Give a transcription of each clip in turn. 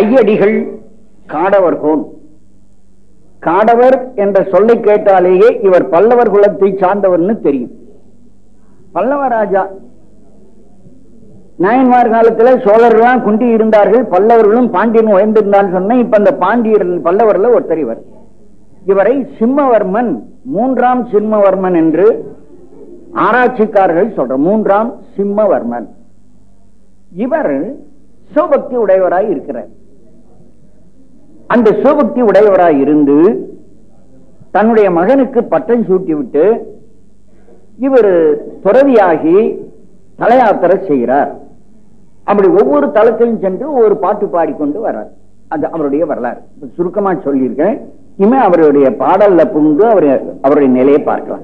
ஐயடிகள் காடவர் காடவர்கோன் காடவர் என்ற சொல்லை கேட்டாலேயே இவர் பல்லவர் குலத்தை சார்ந்தவர்னு தெரியும். பல்லவ ராஜா நாயன்மார் காலத்துல சோழர்கள்லாம் குண்டி இருந்தார்கள் பல்லவர்களும் பாண்டியன் உயர்ந்திருந்தான்னு சொன்ன இப்ப அந்த பாண்டியர் பல்லவர்ல ஒருத்தர் இவர். இவரை சிம்மவர்மன் மூன்றாம் சிம்மவர்மன் என்று ஆராய்ச்சிக்காரர்கள் சொல்ற மூன்றாம் சிம்மவர்மன். இவர் சிவபக்தி உடையவராய் இருக்கிறார். அந்த சிவபக்தி உடையவராய் இருந்து தன்னுடைய மகனுக்கு பட்டம் சூட்டிவிட்டு இவர் துறவியாகி தலையாத்திரை செய்கிறார். அப்படி ஒவ்வொரு தளத்திலும் சென்று ஒரு பாட்டு பாடிக்கொண்டு வர்றார். அது அவருடைய வரலாறு. சுருக்கமா சொல்லியிருக்கேன். இனிமே அவருடைய பாடல்ல புங்கு அவர் அவருடைய நிலையை பார்க்கலாம்.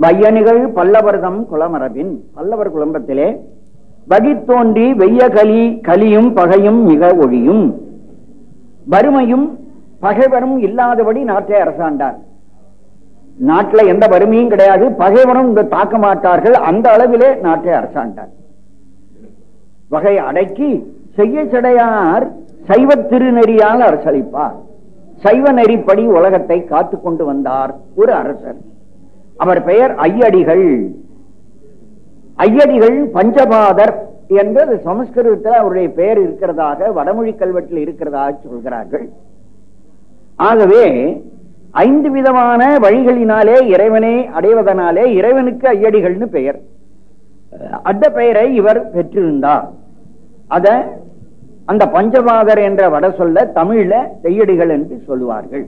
வையணிகள் பல்லவர்தம் குலமரபின் பல்லவர் குடும்பத்திலே வகித்தோன்றி வெய்ய கலி கலியும் பகையும் மிக ஒழியும். வறுமையும் பகைவரும் இல்லாதபடி நாட்டை அரசாண்டார். நாட்டில் எந்த வறுமையும் கிடையாது பகைவரும் தாக்க மாட்டார்கள் அந்த அளவிலே நாட்டை அரசாண்டார். வகை அடக்கி செய்ய சடையார் சைவ திருநெறியால் அரசளிப்பார். சைவ நெறிப்படி உலகத்தை காத்து கொண்டு வந்தார் ஒரு அரசர். அவர் பெயர் ஐயடிகள். ஐயடிகள் பஞ்சபாதர் என்று சமஸ்கிருதத்தில் அவருடைய பெயர் இருக்கிறதாக வடமொழி கல்வெட்டில் இருக்கிறதாக சொல்கிறார்கள். ஆகவே ஐந்து விதமான வழிகளினாலே இறைவனை அடைவதனாலே இறைவனுக்கு ஐயடிகள்னு பெயர். அந்த பெயரை இவர் பெற்றிருந்தார். அத அந்த பஞ்சபாதர் என்ற வட சொல்ல தமிழ்ல செய்யடிகள் என்று சொல்லுவார்கள்.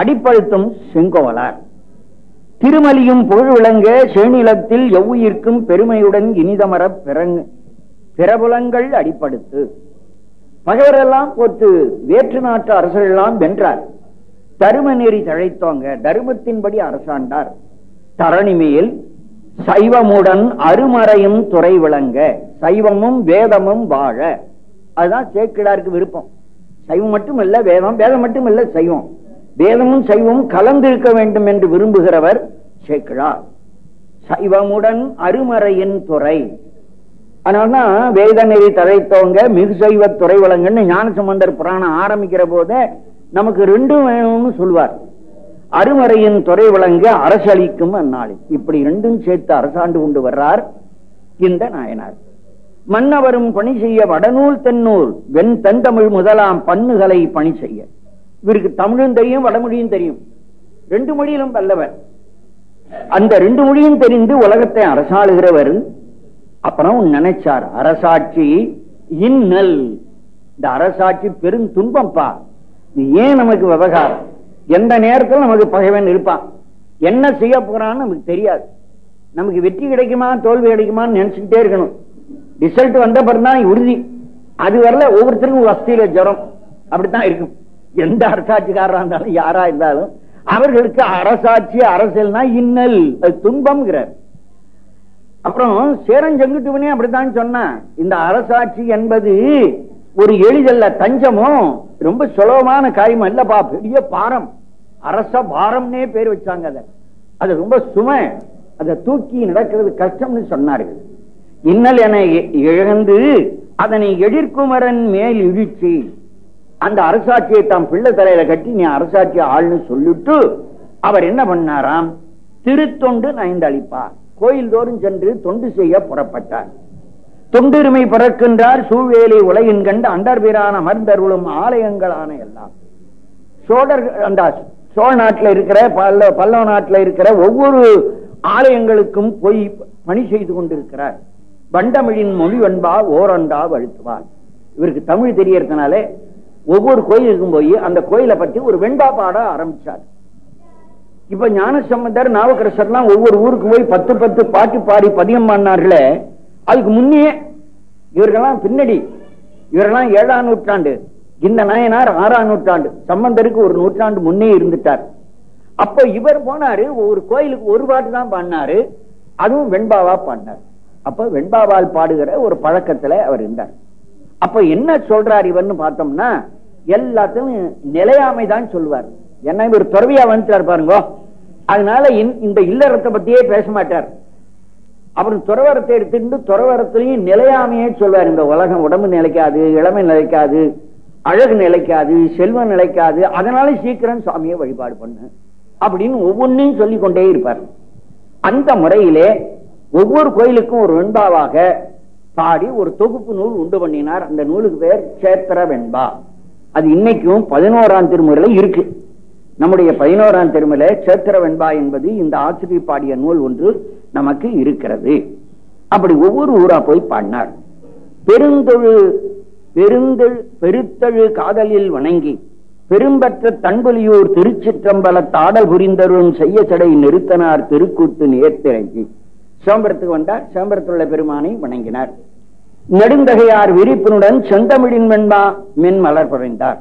அடிப்பழுத்தும் செங்கோலார் திருமலியும் புகழ் விளங்க சேனிலத்தில் எவ்வுயிர்க்கும் பெருமையுடன் இனிதமர பிறங்கு பிறபுலங்கள் அடிப்படுத்து. பகைவரெல்லாம் போட்டு வேற்று நாட்டு அரசர்களெல்லாம் வென்றார். தரும நெறி தழைத்தோங்க தருமத்தின்படி அரசாண்டார். தரணிமேல் சைவமுடன் அருமறையும் துறை விளங்க சைவமும் வேதமும் வாழ. அதுதான் சேக்கிடாருக்கு விருப்பம். சைவம் மட்டும் இல்ல வேதம் வேதம் மட்டும் இல்ல சைவம். வேதமும் சைவமும் கலந்திருக்க வேண்டும் என்று விரும்புகிறவர் சேக்கிழார் சைவமுடன் அருமறையின் துறை. அதனால்தான் வேத நெறி தழைத்தவங்க மிகு சைவ துறை வழங்குன்னு ஞானசம்பந்தர் புராணம் ஆரம்பிக்கிற போதே நமக்கு ரெண்டும் வேணும்னு சொல்லுவார் அருமறையின் துறை வழங்க அரசளிக்கும் அந்நாளில். இப்படி ரெண்டும் சேர்த்து அரசாண்டு கொண்டு வர்றார் இந்த நாயனார். மன்னவரும் பணி செய்ய வடநூல் தென்னூல் வெண் தென்தமிழ் முதலாம் பண்ணுகளை பணி செய்ய. இவருக்கு தமிழும் தெரியும் வடமொழியும் தெரியும். ரெண்டு மொழியிலும் வல்லவர். அந்த ரெண்டு மொழியும் தெரிந்து உலகத்தை அரசாளுகிறவர் அப்புறம் நினைச்சார் அரசாட்சி இன்னல் இந்த அரசாட்சி பெரும் துன்பம்ப்பா இது ஏன் நமக்கு விவகாரம்? எந்த நேரத்தில் நமக்கு பகைவன் இருப்பான்? என்ன செய்ய போறான்னு நமக்கு தெரியாது. நமக்கு வெற்றி கிடைக்குமா தோல்வி கிடைக்குமான்னு நினைச்சுக்கிட்டே இருக்கணும். ரிசல்ட் வந்த பிறந்தான் உறுதி. அது வரல ஒவ்வொருத்தருக்கும் வசதியில ஜரம். அப்படித்தான் இருக்கும். எந்த அரசாட்சிக்காரரா இருந்தாலும் யாரா இருந்தாலும் அவர்களுக்கு அரசாட்சி அரசியல்னா இன்னல். அது துன்பம்ங்கிறார். அப்புறம் சேரன் செங்குட்டுவனே அப்படித்தான் சொன்னான். இந்த அரசாட்சி என்பது ஒரு எளிதல்ல தஞ்சமும் ரொம்ப சுலபமான காரியம் இல்லப்பா பெரிய பாரம். அரச பாரம்னே பேர் வச்சாங்க அத. அது ரொம்ப சுமை. அதை தூக்கி நடக்கிறது கஷ்டம்னு சொன்னார்கள். இன்னல் என இழந்து அதனை எழிற்குமரன் மேல் இழுச்சி அந்த அரசாட்சியை தாம் பிள்ளை தலையில கட்டி நீ அரசாட்சி ஆள்னு சொல்லிட்டு அவர் என்ன பண்ணாராம்? திருத்தொண்டு நயந்தளிப்பார் கோயில் தோறும் சென்று தொண்டு செய்ய புறப்பட்டார். தொண்டுரிமை பிறக்கின்றார். சூழ்வேலி உலகின் கண்டு அண்டர்பிரான அமர்ந்தருளும் ஆலயங்களான எல்லாம். சோழர் அந்த சோழ நாட்டில் இருக்கிற பல்ல பல்லவ நாட்டில் இருக்கிற ஒவ்வொரு ஆலயங்களுக்கும் போய் பணி செய்து கொண்டிருக்கிறார். வண்டமிழின் மொழி வன்பா ஓரண்டா வழுத்துவார். இவருக்கு தமிழ் தெரியறதுனாலே ஒவ்வொரு கோயிலுக்கும் போய் அந்த கோயிலை பற்றி ஒரு வெண்பா பாட ஆரம்பிச்சார். இப்ப ஞானசம்பந்தர் நாவக்கரசர்லாம் ஒவ்வொரு ஊருக்கு போய் பத்து பத்து பாட்டு பாடி பதியம் பண்ணார்களே அதுக்கு முன்னே இவர்கள்லாம் பின்னடி இவரெல்லாம் ஏழாம் நூற்றாண்டு இந்த நாயனார் ஆறாம் நூற்றாண்டு சம்பந்தருக்கு ஒரு நூற்றாண்டு முன்னே இருந்துட்டார். அப்ப இவர் போனாரு ஒரு கோயிலுக்கு ஒரு பாட்டு தான் பாடினாரு அதுவும் வெண்பாவா பாடினார். அப்ப வெண்பாவால் பாடுகிற ஒரு பழக்கத்துல அவர் இருந்தார். அப்ப என்ன சொல்றார் இவர்னு பார்த்தோம்னா எல்லாத்தையும் நிலையாமை தான் சொல்லுவார் என்ன இவர் துறவியா வந்துட்டார் பாருங்க. அதனால இந்த இல்லறத்தை பத்தியே பேச மாட்டார். அப்புறம் துறவரத்தை எடுத்துட்டு துறவரத்திலையும் நிலையாமையே சொல்வார். இந்த உலகம் உடம்பு நிலைக்காது இளமை நிலைக்காது அழகு நிலைக்காது செல்வம் நிலைக்காது அதனால சீக்கிரம் சுவாமியை வழிபாடு பண்ணு அப்படின்னு ஒவ்வொன்றையும் சொல்லிக் கொண்டே இருப்பார். அந்த முறையிலே ஒவ்வொரு கோயிலுக்கும் ஒரு வெண்பாவாக பாடி ஒரு தொகுப்பு நூல் உண்டு பண்ணினார். அந்த நூலுக்கு பேர் சேத்திர வெண்பா அது இன்னைக்கும் பதினோராம் திருமுறையில இருக்கு. நம்முடைய பதினோராம் திருமலை சேத்திர வெண்பா என்பது இந்த ஆசிரியர் பாடிய நூல் ஒன்று நமக்கு இருக்கிறது. அப்படி ஒவ்வொரு ஊரா போய் பாடினார். பெருந்தொழு பெருந்தொழு பெருத்தழு காதலில் வணங்கி பெரும்பற்ற தன்பொலியூர் திருச்சிற்றம்பல தாடல் புரிந்தரும் செய்ய தடை நிறுத்தனார் திருக்கூத்து நேர்த்திறங்கி. சிதம்பரத்துக்கு வந்தார் சிதம்பரத்தில் உள்ள பெருமானை வணங்கினார். நெடுந்தகையார் விரிப்பினுடன் செந்தமிழின் வெண்பா மென் மலர் புரைந்தார்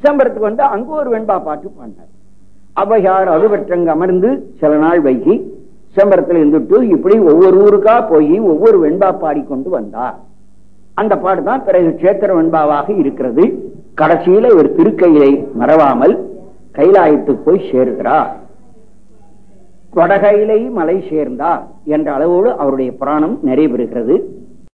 சிதம்பரத்துக்கு வந்து அங்கு ஒரு வெண்பா பாட்டு பாடினார். அவையார் அறுபற்றங்கு அமர்ந்து சில நாள் வைகி சிதம்பரத்தில் இருந்துட்டு இப்படி ஒவ்வொரு ஊருக்கா போய் ஒவ்வொரு வெண்பா பாடிக்கொண்டு வந்தார். அந்த பாடு தான் பிறகு சேத்திர வெண்பாவாக இருக்கிறது. கடைசியில ஒரு திருக்கையை மறவாமல் கைலாயத்துக்கு போய் சேருகிறார். கொடகையிலை மலை சேர்ந்தார் என்ற அளவோடு அவருடைய புராணம் நிறைவேறுகிறது.